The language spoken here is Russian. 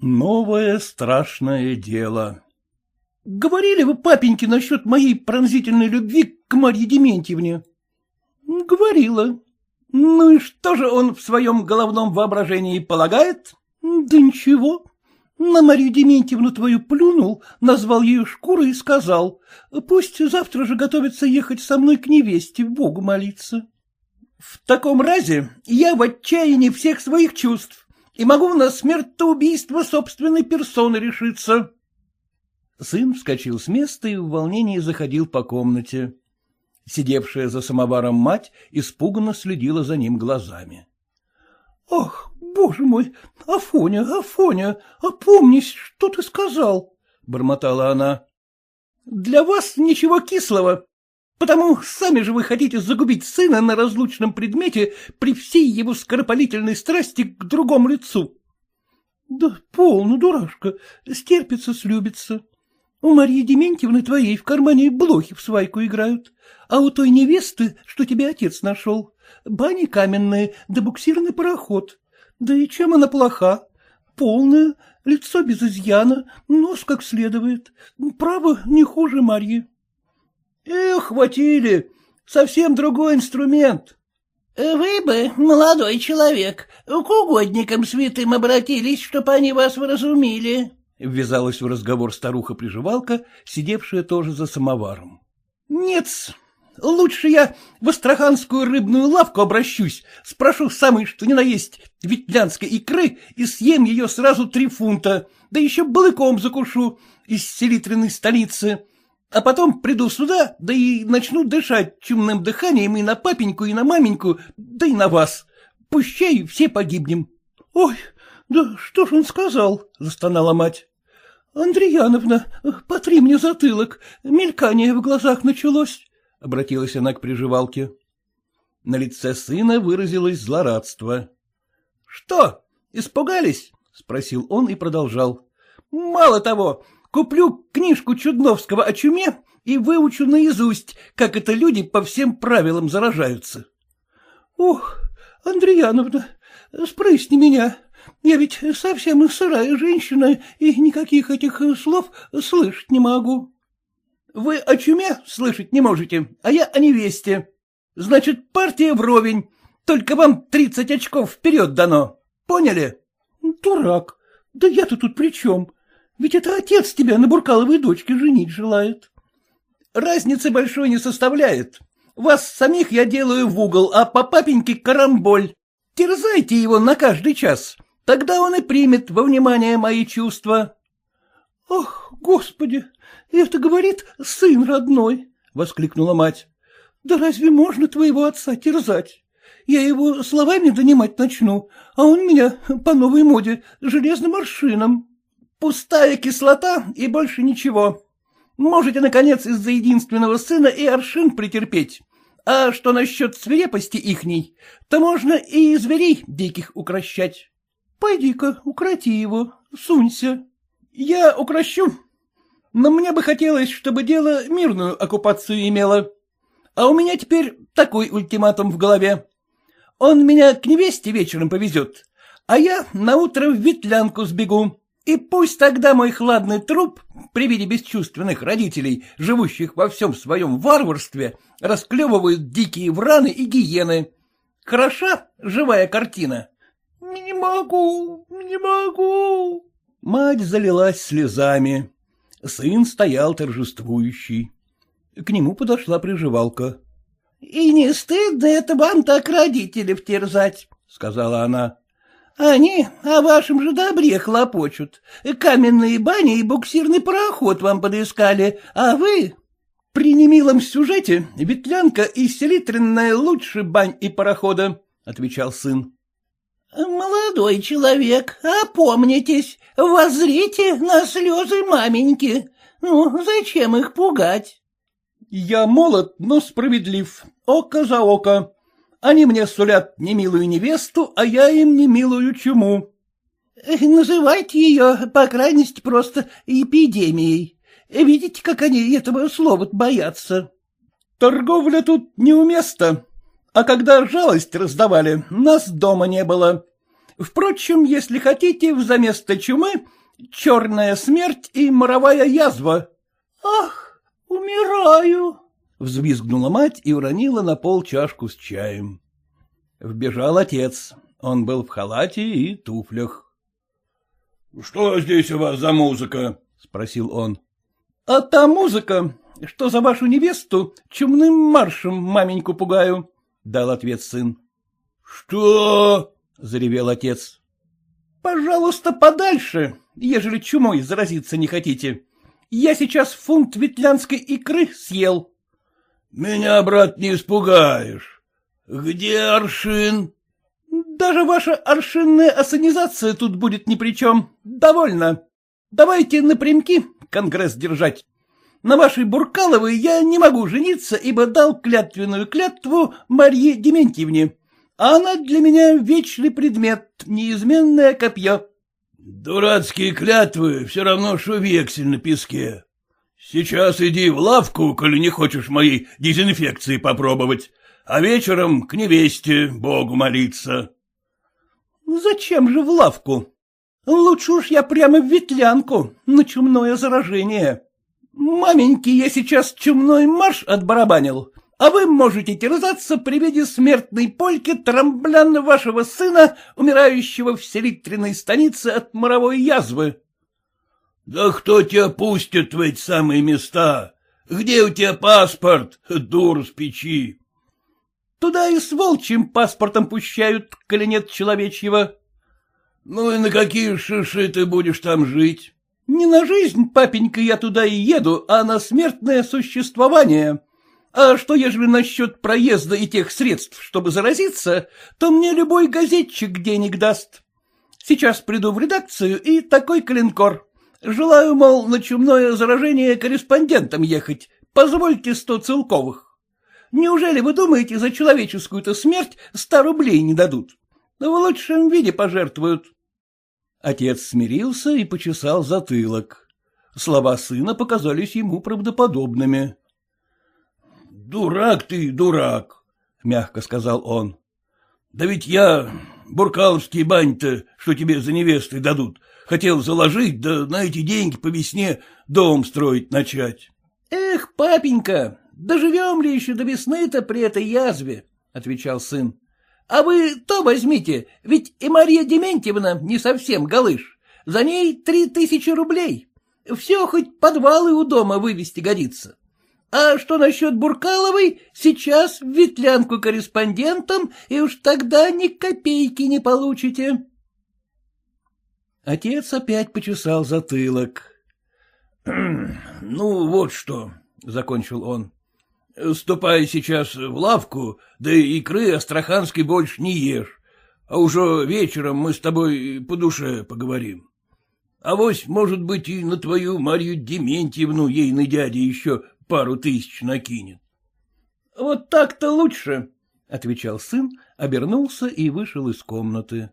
Новое страшное дело. — Говорили вы, папеньки, насчет моей пронзительной любви к Марье Дементьевне? — Говорила. — Ну и что же он в своем головном воображении полагает? — Да ничего. На Марию Дементьевну твою плюнул, назвал ее шкурой и сказал, пусть завтра же готовится ехать со мной к невесте, Богу молиться. — В таком разе я в отчаянии всех своих чувств и могу на смертоубийство собственной персоны решиться. Сын вскочил с места и в волнении заходил по комнате. Сидевшая за самоваром мать испуганно следила за ним глазами. — Ах, боже мой, Афоня, Афоня, опомнись, что ты сказал? — бормотала она. — Для вас ничего кислого, Потому сами же вы хотите загубить сына на разлучном предмете при всей его скоропалительной страсти к другому лицу. — Да полно, дурашка, стерпится, слюбится. У Марьи Дементьевны твоей в кармане блохи в свайку играют, а у той невесты, что тебе отец нашел, бани каменные да буксирный пароход. Да и чем она плоха? Полная, лицо без изъяна, нос как следует. Право, не хуже Марьи. Эх, хватили, совсем другой инструмент. — Вы бы, молодой человек, к угодникам святым обратились, чтоб они вас вразумили. — ввязалась в разговор старуха-приживалка, сидевшая тоже за самоваром. — Нет, лучше я в астраханскую рыбную лавку обращусь, спрошу самой, что ни на есть, ветлянской икры и съем ее сразу три фунта, да еще балыком закушу из селитренной столицы а потом приду сюда, да и начну дышать чумным дыханием и на папеньку, и на маменьку, да и на вас. Пущай все погибнем. — Ой, да что ж он сказал? — застонала мать. — Андреяновна, потри мне затылок, мелькание в глазах началось, — обратилась она к приживалке. На лице сына выразилось злорадство. — Что, испугались? — спросил он и продолжал. — Мало того, Куплю книжку Чудновского о чуме и выучу наизусть, как это люди по всем правилам заражаются. — Ох, Андреяновна, спрысни меня, я ведь совсем сырая женщина и никаких этих слов слышать не могу. — Вы о чуме слышать не можете, а я о невесте. Значит, партия вровень, только вам тридцать очков вперед дано. Поняли? — Дурак, да я-то тут при чем? Ведь это отец тебя на Буркаловой дочке женить желает. Разницы большой не составляет. Вас самих я делаю в угол, а по папеньке карамболь. Терзайте его на каждый час. Тогда он и примет во внимание мои чувства. — Ах, господи, это говорит сын родной, — воскликнула мать. — Да разве можно твоего отца терзать? Я его словами донимать начну, а он меня по новой моде железным аршином. Пустая кислота и больше ничего. Можете, наконец, из-за единственного сына и аршин претерпеть. А что насчет свирепости ихней, то можно и зверей диких укращать. Пойди-ка, укроти его, сунься. Я укращу, но мне бы хотелось, чтобы дело мирную оккупацию имело. А у меня теперь такой ультиматум в голове. Он меня к невесте вечером повезет, а я наутро в ветлянку сбегу. И пусть тогда мой хладный труп при виде бесчувственных родителей, живущих во всем своем варварстве, расклевывают дикие враны и гиены. Хороша живая картина? — Не могу, не могу. Мать залилась слезами. Сын стоял торжествующий. К нему подошла приживалка. — И не стыдно это вам так родителей втерзать, — сказала она. Они о вашем же добре хлопочут. Каменные бани и буксирный пароход вам подыскали, а вы... При немилом сюжете ветлянка и селитренная лучше бань и парохода, — отвечал сын. — Молодой человек, опомнитесь, воззрите на слезы маменьки. Ну, зачем их пугать? — Я молод, но справедлив, око за око, они мне сулят немилую невесту, а я им немилую чуму. — Называйте ее, по крайности, просто эпидемией. Видите, как они этого слова боятся. — Торговля тут не у места. А когда жалость раздавали, нас дома не было. Впрочем, если хотите, взаместо чумы черная смерть и моровая язва. — Ах, умираю! — взвизгнула мать и уронила на пол чашку с чаем. Вбежал отец. Он был в халате и туфлях. — Что здесь у вас за музыка? — спросил он. — А та музыка, что за вашу невесту чумным маршем маменьку пугаю, — дал ответ сын. — Что? — заревел отец. — Пожалуйста, подальше, ежели чумой заразиться не хотите. Я сейчас фунт ветлянской икры съел. — Меня, брат, не испугаешь. Где аршин? — Даже ваша аршинная ассанизация тут будет ни при чем. Довольно. Давайте напрямки конгресс держать. На вашей Буркаловой я не могу жениться, ибо дал клятвенную клятву Марье Дементьевне, а она для меня вечный предмет, неизменное копье. Дурацкие клятвы все равно, что вексель на песке. Сейчас иди в лавку, коли не хочешь моей дезинфекции попробовать, а вечером к невесте Богу молиться. Зачем же в лавку? Лучше уж я прямо в ветлянку, на чумное заражение. Маменьки, я сейчас чумной марш отбарабанил, а вы можете терзаться при виде смертной польки трамбляна вашего сына, умирающего в селитренной станице от моровой язвы. — Да кто тебя пустит в эти самые места? Где у тебя паспорт, дур с печи? — Туда и с волчьим паспортом пущают, коли нет человечьего. — Ну и на какие шиши ты будешь там жить? — Не на жизнь, папенька, я туда и еду, а на смертное существование. А что, ежели насчет проезда и тех средств, чтобы заразиться, то мне любой газетчик денег даст. Сейчас приду в редакцию и такой калинкор. Желаю, мол, на чумное заражение корреспондентом ехать. Позвольте сто целковых. Неужели вы думаете, за человеческую-то смерть ста рублей не дадут? В лучшем виде пожертвуют. Отец смирился и почесал затылок. Слова сына показались ему правдоподобными. Дурак ты, дурак, — мягко сказал он. — Да ведь я, буркаловские бань-то, что тебе за невесты дадут, хотел заложить, да на эти деньги по весне дом строить начать. — Эх, папенька, доживем ли еще до весны-то при этой язве? — отвечал сын. — А вы то возьмите, ведь и Мария Дементьевна не совсем голыш. За ней три тысячи рублей. Все хоть подвалы у дома вывести годится. А что насчет Буркаловой, сейчас в ветлянку корреспондентом, и уж тогда ни копейки не получите. Отец опять почесал затылок. — Ну, вот что, — закончил он. — Ступай сейчас в лавку, да икры астраханской больше не ешь, а уже вечером мы с тобой по душе поговорим. Авось, может быть, и на твою Марью Дементьевну ейный дядя еще пару тысяч накинет. — Вот так-то лучше, — отвечал сын, обернулся и вышел из комнаты.